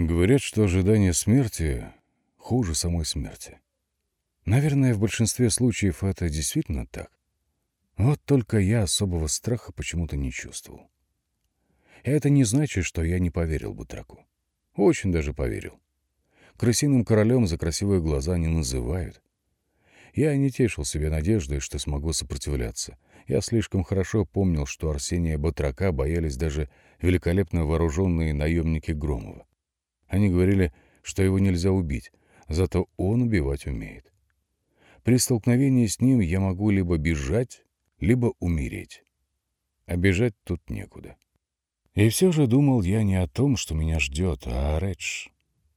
Говорят, что ожидание смерти хуже самой смерти. Наверное, в большинстве случаев это действительно так. Вот только я особого страха почему-то не чувствовал. Это не значит, что я не поверил Бутраку. Очень даже поверил. Крысиным королем за красивые глаза не называют. Я не тешил себе надеждой, что смогу сопротивляться. Я слишком хорошо помнил, что Арсения Батрака боялись даже великолепно вооруженные наемники Громова. Они говорили, что его нельзя убить, зато он убивать умеет. При столкновении с ним я могу либо бежать, либо умереть. А бежать тут некуда. И все же думал я не о том, что меня ждет, а о Редж.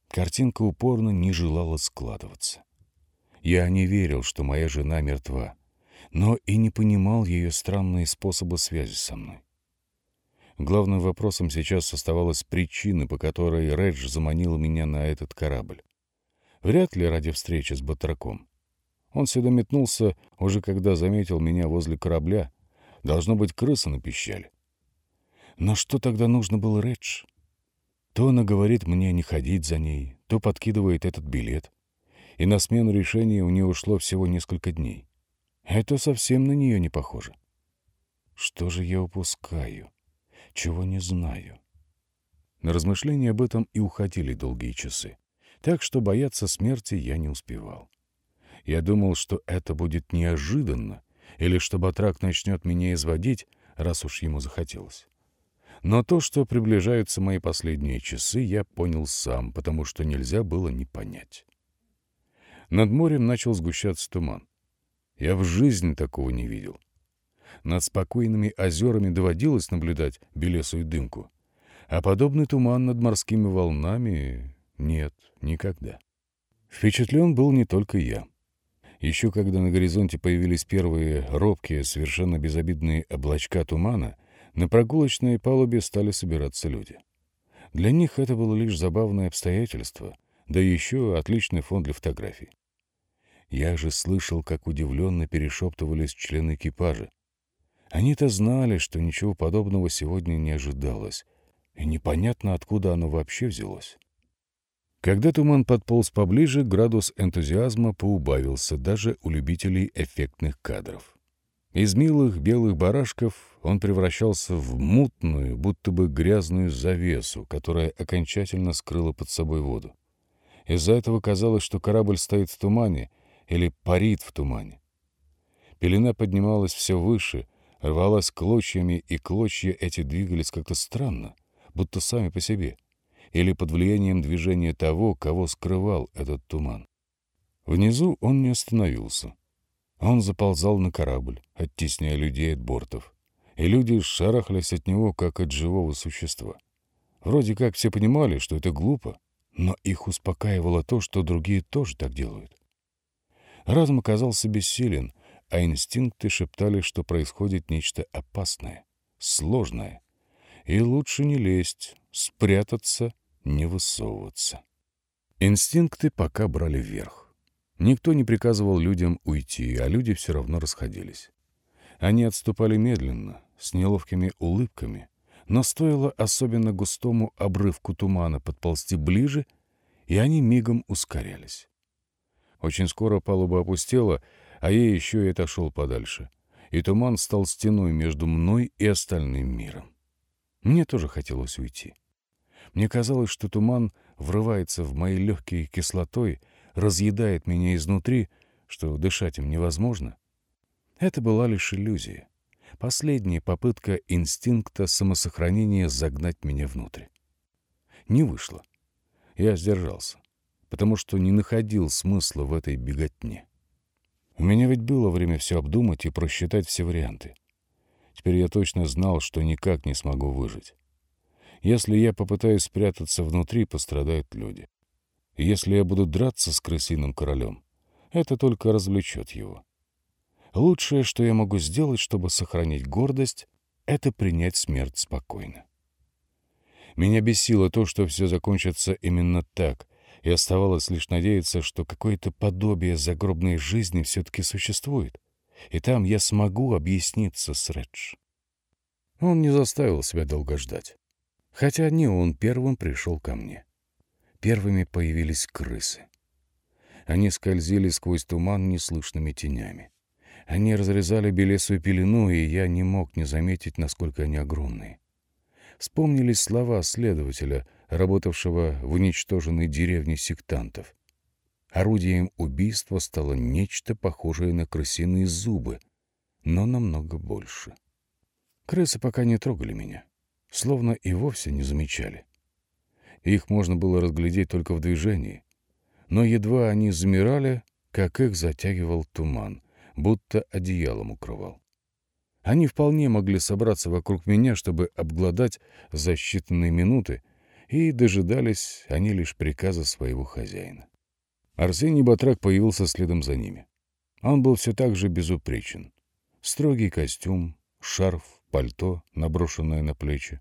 Картинка упорно не желала складываться. Я не верил, что моя жена мертва, но и не понимал ее странные способы связи со мной. Главным вопросом сейчас оставалась причина, по которой Редж заманил меня на этот корабль. Вряд ли ради встречи с Батраком. Он сюда метнулся, уже когда заметил меня возле корабля. Должно быть, крыса напищали. Но что тогда нужно было Редж? То она говорит мне не ходить за ней, то подкидывает этот билет. И на смену решения у нее ушло всего несколько дней. Это совсем на нее не похоже. Что же я упускаю? Чего не знаю? На размышления об этом и уходили долгие часы. Так что бояться смерти я не успевал. Я думал, что это будет неожиданно, или что Батрак начнет меня изводить, раз уж ему захотелось. Но то, что приближаются мои последние часы, я понял сам, потому что нельзя было не понять. Над морем начал сгущаться туман. Я в жизни такого не видел. Над спокойными озерами доводилось наблюдать белесую дымку, а подобный туман над морскими волнами нет, никогда. Впечатлен был не только я. Еще когда на горизонте появились первые робкие, совершенно безобидные облачка тумана, на прогулочной палубе стали собираться люди. Для них это было лишь забавное обстоятельство, да еще отличный фон для фотографий. Я же слышал, как удивленно перешептывались члены экипажа. Они-то знали, что ничего подобного сегодня не ожидалось, и непонятно, откуда оно вообще взялось. Когда туман подполз поближе, градус энтузиазма поубавился даже у любителей эффектных кадров. Из милых белых барашков он превращался в мутную, будто бы грязную завесу, которая окончательно скрыла под собой воду. Из-за этого казалось, что корабль стоит в тумане или парит в тумане. Пелена поднималась все выше, рвалась клочьями, и клочья эти двигались как-то странно, будто сами по себе, или под влиянием движения того, кого скрывал этот туман. Внизу он не остановился — он заползал на корабль, оттесняя людей от бортов. И люди шарахались от него, как от живого существа. Вроде как все понимали, что это глупо, но их успокаивало то, что другие тоже так делают. Разум оказался бессилен, а инстинкты шептали, что происходит нечто опасное, сложное. И лучше не лезть, спрятаться, не высовываться. Инстинкты пока брали вверх. Никто не приказывал людям уйти, а люди все равно расходились. Они отступали медленно, с неловкими улыбками, но стоило особенно густому обрывку тумана подползти ближе, и они мигом ускорялись. Очень скоро палуба опустела, а я еще и отошел подальше, и туман стал стеной между мной и остальным миром. Мне тоже хотелось уйти. Мне казалось, что туман врывается в мои легкие кислотой, разъедает меня изнутри, что дышать им невозможно. Это была лишь иллюзия. Последняя попытка инстинкта самосохранения загнать меня внутрь. Не вышло. Я сдержался, потому что не находил смысла в этой беготне. У меня ведь было время все обдумать и просчитать все варианты. Теперь я точно знал, что никак не смогу выжить. Если я попытаюсь спрятаться внутри, пострадают люди. Если я буду драться с крысиным королем, это только развлечет его. Лучшее, что я могу сделать, чтобы сохранить гордость, это принять смерть спокойно. Меня бесило то, что все закончится именно так, и оставалось лишь надеяться, что какое-то подобие загробной жизни все-таки существует, и там я смогу объясниться с Редж. Он не заставил себя долго ждать, хотя не он первым пришел ко мне. первыми появились крысы. Они скользили сквозь туман неслышными тенями. Они разрезали белесую пелену, и я не мог не заметить, насколько они огромные. Вспомнились слова следователя, работавшего в уничтоженной деревне сектантов. Орудием убийства стало нечто похожее на крысиные зубы, но намного больше. Крысы пока не трогали меня, словно и вовсе не замечали. Их можно было разглядеть только в движении, но едва они замирали, как их затягивал туман, будто одеялом укрывал. Они вполне могли собраться вокруг меня, чтобы обглодать за считанные минуты, и дожидались они лишь приказа своего хозяина. Арсений Батрак появился следом за ними. Он был все так же безупречен. Строгий костюм, шарф, пальто, наброшенное на плечи.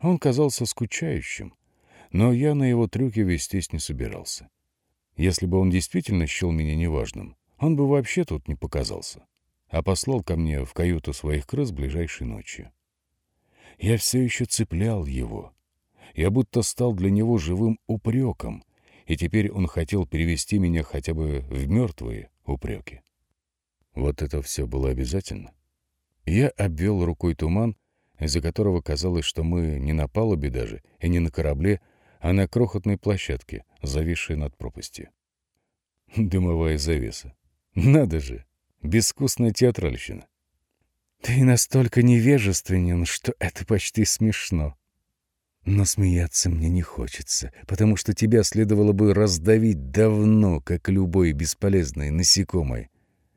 Он казался скучающим, но я на его трюки вестись не собирался. Если бы он действительно счел меня неважным, он бы вообще тут не показался, а послал ко мне в каюту своих крыс ближайшей ночью. Я все еще цеплял его. Я будто стал для него живым упреком, и теперь он хотел перевести меня хотя бы в мертвые упреки. Вот это все было обязательно. Я обвел рукой туман, из-за которого казалось, что мы не на палубе даже и не на корабле, а на крохотной площадке, зависшей над пропастью. Дымовая завеса. Надо же, безвкусная театральщина. Ты настолько невежественен, что это почти смешно. Но смеяться мне не хочется, потому что тебя следовало бы раздавить давно, как любое бесполезное насекомое,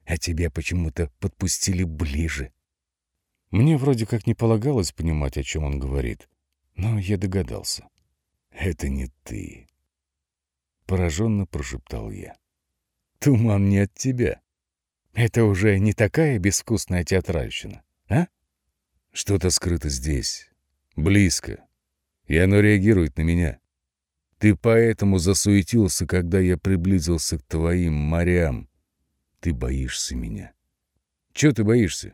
а тебя почему-то подпустили ближе. Мне вроде как не полагалось понимать, о чем он говорит, но я догадался. «Это не ты», — пораженно прошептал я. Туман не от тебя. Это уже не такая безвкусная театральщина, а? Что-то скрыто здесь, близко, и оно реагирует на меня. Ты поэтому засуетился, когда я приблизился к твоим морям. Ты боишься меня. Чего ты боишься?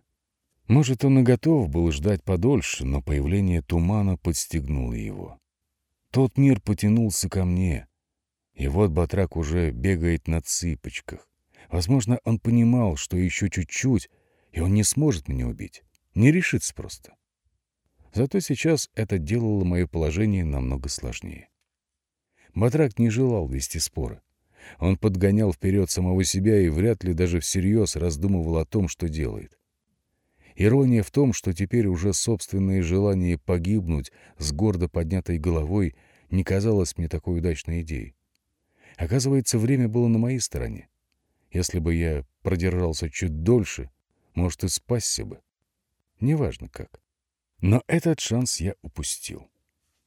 Может, он и готов был ждать подольше, но появление тумана подстегнуло его. Тот мир потянулся ко мне, и вот Батрак уже бегает на цыпочках. Возможно, он понимал, что еще чуть-чуть, и он не сможет меня убить. Не решится просто. Зато сейчас это делало мое положение намного сложнее. Батрак не желал вести споры. Он подгонял вперед самого себя и вряд ли даже всерьез раздумывал о том, что делает. Ирония в том, что теперь уже собственное желание погибнуть с гордо поднятой головой не казалось мне такой удачной идеей. Оказывается, время было на моей стороне. Если бы я продержался чуть дольше, может, и спасся бы. Неважно как. Но этот шанс я упустил.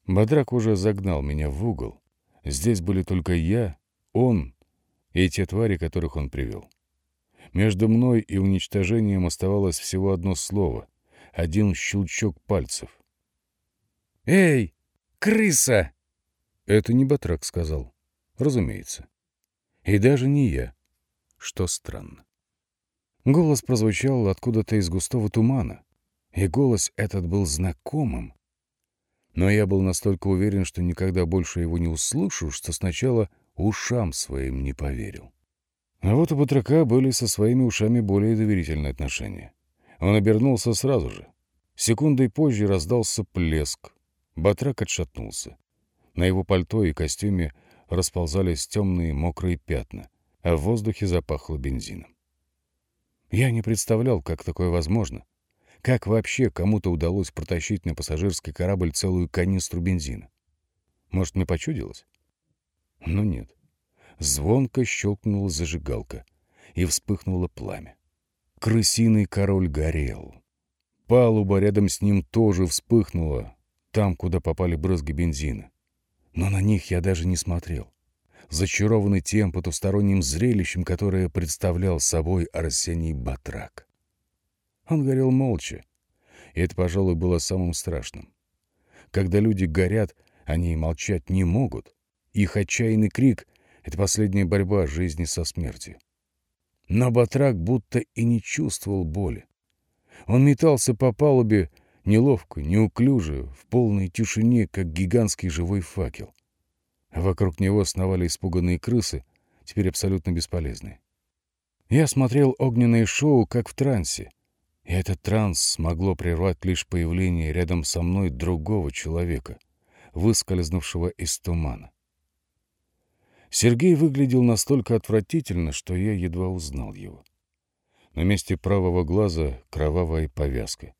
Бодрак уже загнал меня в угол. Здесь были только я, он и те твари, которых он привел. Между мной и уничтожением оставалось всего одно слово, один щелчок пальцев. «Эй, крыса!» Это не Батрак сказал. Разумеется. И даже не я, что странно. Голос прозвучал откуда-то из густого тумана, и голос этот был знакомым. Но я был настолько уверен, что никогда больше его не услышу, что сначала ушам своим не поверил. А вот у Батрака были со своими ушами более доверительные отношения. Он обернулся сразу же. Секундой позже раздался плеск. Батрак отшатнулся. На его пальто и костюме расползались темные мокрые пятна, а в воздухе запахло бензином. Я не представлял, как такое возможно. Как вообще кому-то удалось протащить на пассажирский корабль целую канистру бензина? Может, мне почудилось? Но нет. Звонко щелкнула зажигалка, и вспыхнуло пламя. Крысиный король горел. Палуба рядом с ним тоже вспыхнула, там, куда попали брызги бензина. Но на них я даже не смотрел. Зачарованный тем потусторонним зрелищем, которое представлял собой Арсений Батрак. Он горел молча, и это, пожалуй, было самым страшным. Когда люди горят, они молчать не могут. Их отчаянный крик — это последняя борьба жизни со смертью. Но Батрак будто и не чувствовал боли. Он метался по палубе, неловко, неуклюже, в полной тишине, как гигантский живой факел. Вокруг него сновали испуганные крысы, теперь абсолютно бесполезные. Я смотрел огненное шоу, как в трансе, и этот транс смогло прервать лишь появление рядом со мной другого человека, выскользнувшего из тумана. Сергей выглядел настолько отвратительно, что я едва узнал его. На месте правого глаза кровавая повязка.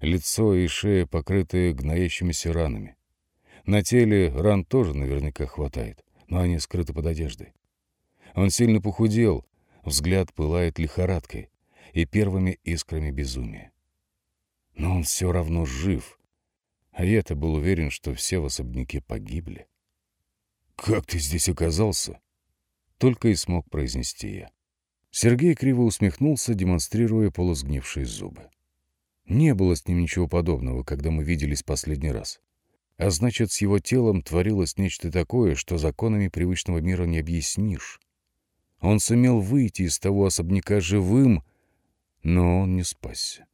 Лицо и шея покрыты гноящимися ранами. На теле ран тоже наверняка хватает, но они скрыты под одеждой. Он сильно похудел, взгляд пылает лихорадкой и первыми искрами безумия. Но он все равно жив, а я-то был уверен, что все в особняке погибли. «Как ты здесь оказался?» Только и смог произнести я. Сергей криво усмехнулся, демонстрируя полусгнившие зубы. Не было с ним ничего подобного, когда мы виделись последний раз. А значит, с его телом творилось нечто такое, что законами привычного мира не объяснишь. Он сумел выйти из того особняка живым, но он не спасся.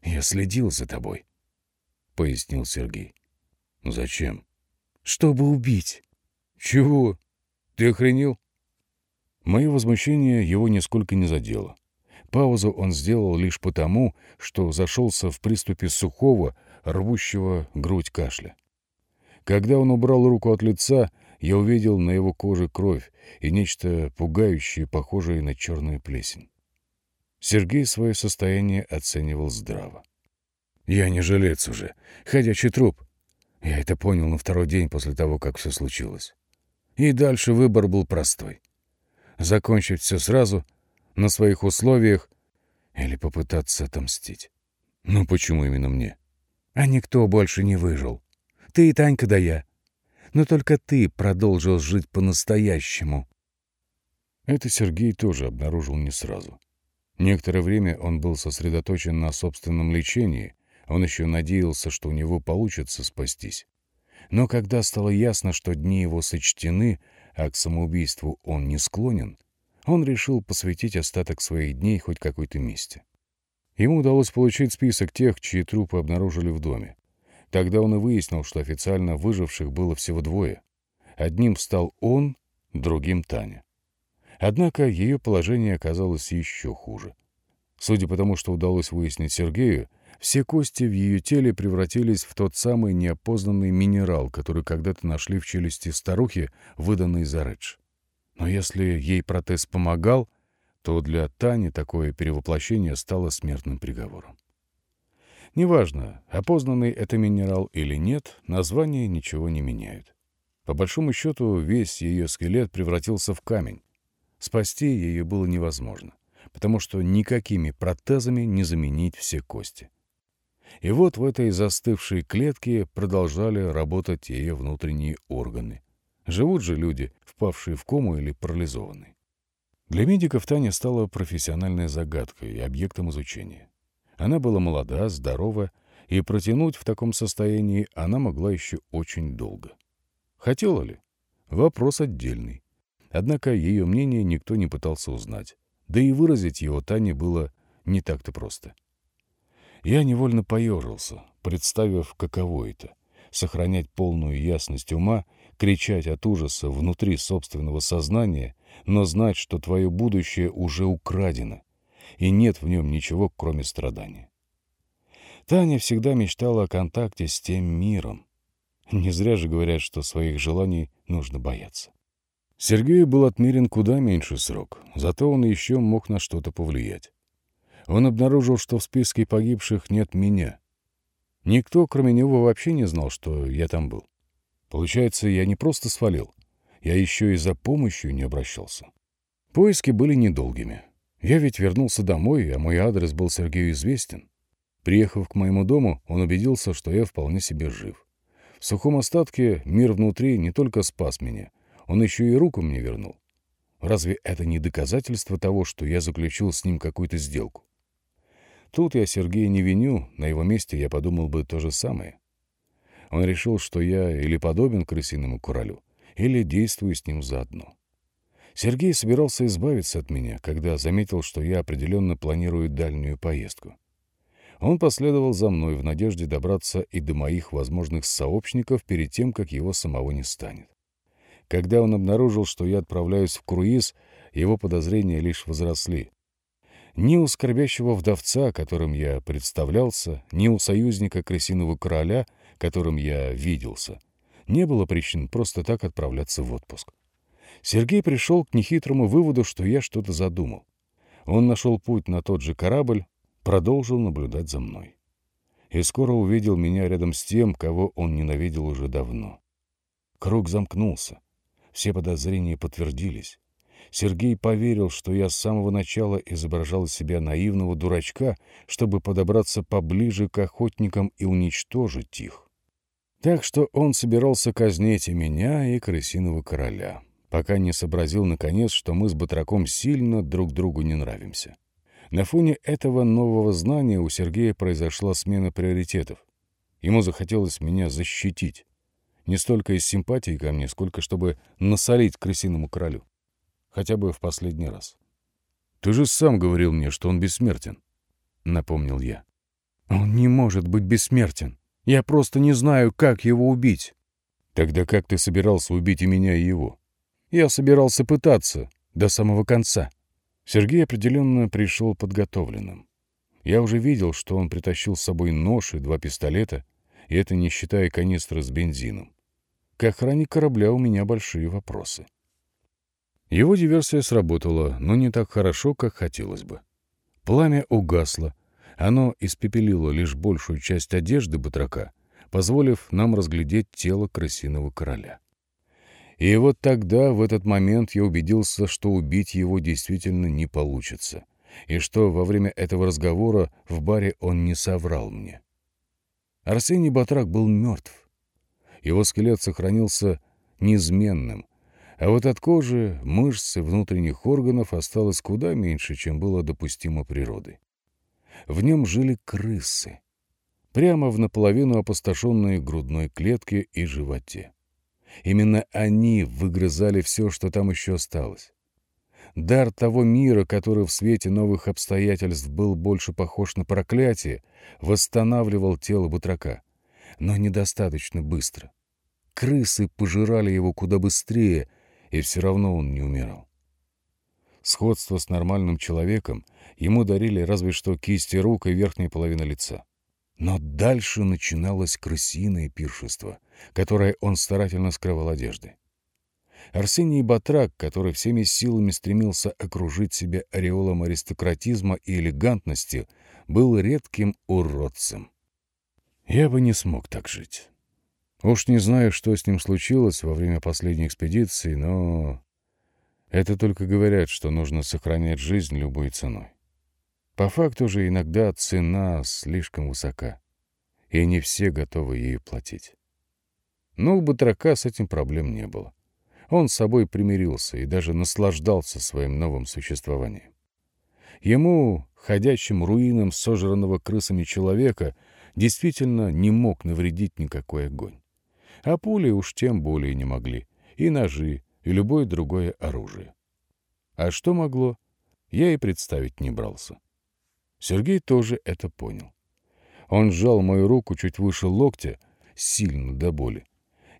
«Я следил за тобой», — пояснил Сергей. «Зачем?» «Чтобы убить». «Чего? Ты охренел?» Мое возмущение его нисколько не задело. Паузу он сделал лишь потому, что зашелся в приступе сухого, рвущего грудь кашля. Когда он убрал руку от лица, я увидел на его коже кровь и нечто пугающее, похожее на черную плесень. Сергей свое состояние оценивал здраво. «Я не жилец уже. Ходячий труп. Я это понял на второй день после того, как все случилось. И дальше выбор был простой. Закончить все сразу, на своих условиях, или попытаться отомстить. Ну почему именно мне? А никто больше не выжил. Ты и Танька да я. Но только ты продолжил жить по-настоящему. Это Сергей тоже обнаружил не сразу. Некоторое время он был сосредоточен на собственном лечении, он еще надеялся, что у него получится спастись. Но когда стало ясно, что дни его сочтены, а к самоубийству он не склонен, он решил посвятить остаток своих дней хоть какой-то мести. Ему удалось получить список тех, чьи трупы обнаружили в доме. Тогда он и выяснил, что официально выживших было всего двое. Одним стал он, другим — Таня. Однако ее положение оказалось еще хуже. Судя по тому, что удалось выяснить Сергею, все кости в ее теле превратились в тот самый неопознанный минерал, который когда-то нашли в челюсти старухи, выданной за Редж. Но если ей протез помогал, то для Тани такое перевоплощение стало смертным приговором. Неважно, опознанный это минерал или нет, название ничего не меняет. По большому счету, весь ее скелет превратился в камень. Спасти ее было невозможно, потому что никакими протезами не заменить все кости. И вот в этой застывшей клетке продолжали работать ее внутренние органы. Живут же люди, впавшие в кому или парализованные. Для медиков Таня стала профессиональной загадкой и объектом изучения. Она была молода, здорова, и протянуть в таком состоянии она могла еще очень долго. Хотела ли? Вопрос отдельный. Однако ее мнение никто не пытался узнать. Да и выразить его Тане было не так-то просто. Я невольно поежился, представив, каково это — сохранять полную ясность ума, кричать от ужаса внутри собственного сознания, но знать, что твое будущее уже украдено, и нет в нем ничего, кроме страдания. Таня всегда мечтала о контакте с тем миром. Не зря же говорят, что своих желаний нужно бояться. Сергею был отмерен куда меньше срок, зато он еще мог на что-то повлиять. Он обнаружил, что в списке погибших нет меня. Никто, кроме него, вообще не знал, что я там был. Получается, я не просто свалил, я еще и за помощью не обращался. Поиски были недолгими. Я ведь вернулся домой, а мой адрес был Сергею известен. Приехав к моему дому, он убедился, что я вполне себе жив. В сухом остатке мир внутри не только спас меня, он еще и руку мне вернул. Разве это не доказательство того, что я заключил с ним какую-то сделку? Тут я Сергея не виню, на его месте я подумал бы то же самое. Он решил, что я или подобен крысиному королю, или действую с ним заодно. Сергей собирался избавиться от меня, когда заметил, что я определенно планирую дальнюю поездку. Он последовал за мной в надежде добраться и до моих возможных сообщников перед тем, как его самого не станет. Когда он обнаружил, что я отправляюсь в круиз, его подозрения лишь возросли. Ни у скорбящего вдовца, которым я представлялся, ни у союзника крысиного короля, которым я виделся, не было причин просто так отправляться в отпуск. Сергей пришел к нехитрому выводу, что я что-то задумал. Он нашел путь на тот же корабль, продолжил наблюдать за мной. И скоро увидел меня рядом с тем, кого он ненавидел уже давно. Круг замкнулся. Все подозрения подтвердились. Сергей поверил, что я с самого начала изображал из себя наивного дурачка, чтобы подобраться поближе к охотникам и уничтожить их. Так что он собирался казнить и меня, и крысиного короля, пока не сообразил наконец, что мы с Батраком сильно друг другу не нравимся. На фоне этого нового знания у Сергея произошла смена приоритетов. Ему захотелось меня защитить. Не столько из симпатии ко мне, сколько чтобы насолить крысиному королю хотя бы в последний раз. «Ты же сам говорил мне, что он бессмертен», — напомнил я. «Он не может быть бессмертен. Я просто не знаю, как его убить». «Тогда как ты собирался убить и меня, и его?» «Я собирался пытаться до самого конца». Сергей определенно пришел подготовленным. Я уже видел, что он притащил с собой нож и два пистолета, и это не считая канистры с бензином. К охране корабля у меня большие вопросы. Его диверсия сработала, но не так хорошо, как хотелось бы. Пламя угасло. Оно испепелило лишь большую часть одежды батрака, позволив нам разглядеть тело крысиного короля. И вот тогда, в этот момент, я убедился, что убить его действительно не получится, и что во время этого разговора в баре он не соврал мне. Арсений Батрак был мертв. Его скелет сохранился неизменным, а вот от кожи, мышц и внутренних органов осталось куда меньше, чем было допустимо природой. В нем жили крысы, прямо в наполовину опустошенной грудной клетке и животе. Именно они выгрызали все, что там еще осталось. Дар того мира, который в свете новых обстоятельств был больше похож на проклятие, восстанавливал тело батрака, но недостаточно быстро. Крысы пожирали его куда быстрее — и все равно он не умирал. Сходство с нормальным человеком ему дарили разве что кисти рук и верхняя половина лица. Но дальше начиналось крысиное пиршество, которое он старательно скрывал одеждой. Арсений Батрак, который всеми силами стремился окружить себя ореолом аристократизма и элегантности, был редким уродцем. Я бы не смог так жить. Уж не знаю, что с ним случилось во время последней экспедиции, но это только говорят, что нужно сохранять жизнь любой ценой. По факту же иногда цена слишком высока, и не все готовы ею платить. Но у Батрака с этим проблем не было. Он с собой примирился и даже наслаждался своим новым существованием. Ему, ходячим руинам сожранного крысами человека, действительно не мог навредить никакой огонь. А пули уж тем более не могли. И ножи, и любое другое оружие. А что могло, я и представить не брался. Сергей тоже это понял. Он сжал мою руку чуть выше локтя, сильно до боли.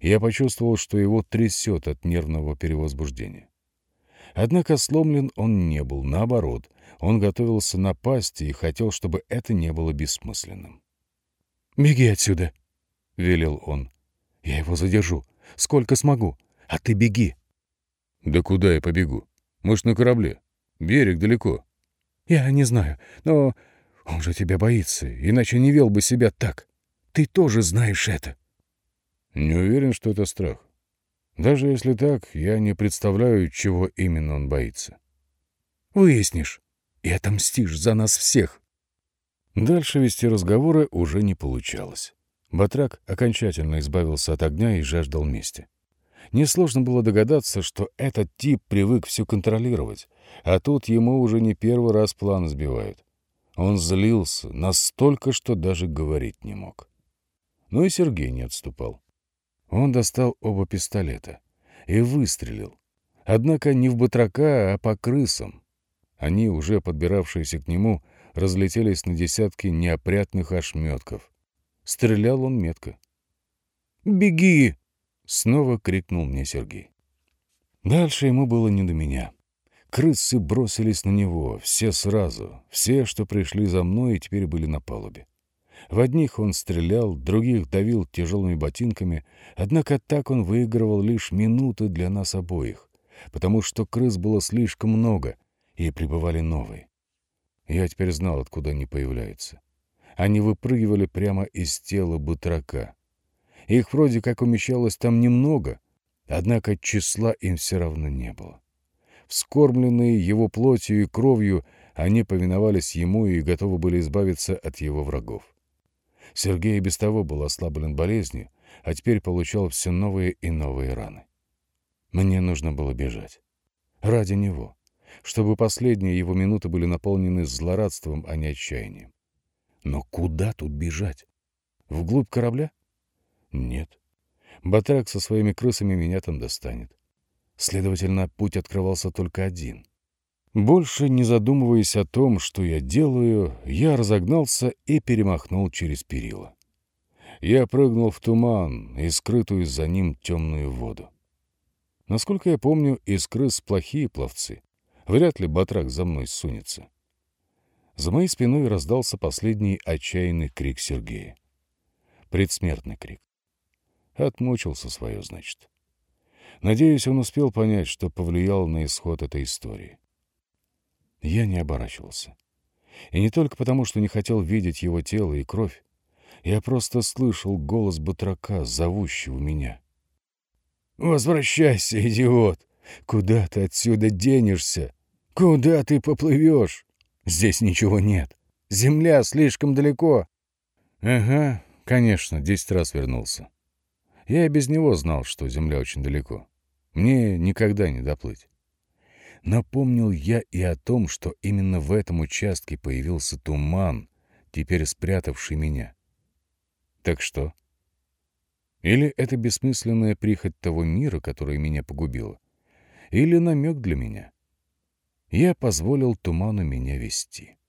Я почувствовал, что его трясет от нервного перевозбуждения. Однако сломлен он не был, наоборот, он готовился напасть и хотел, чтобы это не было бессмысленным. «Беги отсюда!» — велел он. Я его задержу. Сколько смогу. А ты беги. Да куда я побегу? Может, на корабле? Берег далеко. Я не знаю, но он же тебя боится, иначе не вел бы себя так. Ты тоже знаешь это. Не уверен, что это страх. Даже если так, я не представляю, чего именно он боится. Выяснишь и отомстишь за нас всех. Дальше вести разговоры уже не получалось. Батрак окончательно избавился от огня и жаждал мести. Несложно было догадаться, что этот тип привык все контролировать, а тут ему уже не первый раз план сбивают. Он злился настолько, что даже говорить не мог. Но и Сергей не отступал. Он достал оба пистолета и выстрелил. Однако не в батрака, а по крысам. Они, уже подбиравшиеся к нему, разлетелись на десятки неопрятных ошметков. Стрелял он метко. «Беги!» — снова крикнул мне Сергей. Дальше ему было не до меня. Крысы бросились на него, все сразу, все, что пришли за мной и теперь были на палубе. В одних он стрелял, других давил тяжелыми ботинками, однако так он выигрывал лишь минуты для нас обоих, потому что крыс было слишком много, и прибывали новые. Я теперь знал, откуда они появляются. Они выпрыгивали прямо из тела бутрака. Их вроде как умещалось там немного, однако числа им все равно не было. Вскормленные его плотью и кровью, они повиновались ему и готовы были избавиться от его врагов. Сергей без того был ослаблен болезнью, а теперь получал все новые и новые раны. Мне нужно было бежать. Ради него. Чтобы последние его минуты были наполнены злорадством, а не отчаянием. Но куда тут бежать? Вглубь корабля? Нет. Батрак со своими крысами меня там достанет. Следовательно, путь открывался только один. Больше не задумываясь о том, что я делаю, я разогнался и перемахнул через перила. Я прыгнул в туман и скрытую за ним темную воду. Насколько я помню, из крыс плохие пловцы. Вряд ли батрак за мной сунется. За моей спиной раздался последний отчаянный крик Сергея. Предсмертный крик. Отмучился свое, значит. Надеюсь, он успел понять, что повлиял на исход этой истории. Я не оборачивался. И не только потому, что не хотел видеть его тело и кровь. Я просто слышал голос батрака, зовущего меня. «Возвращайся, идиот! Куда ты отсюда денешься? Куда ты поплывешь?» Здесь ничего нет. Земля слишком далеко. Ага, конечно, десять раз вернулся. Я и без него знал, что земля очень далеко. Мне никогда не доплыть. Напомнил я и о том, что именно в этом участке появился туман, теперь спрятавший меня. Так что? Или это бессмысленная прихоть того мира, которая меня погубила? Или намек для меня? я позволил туману меня вести.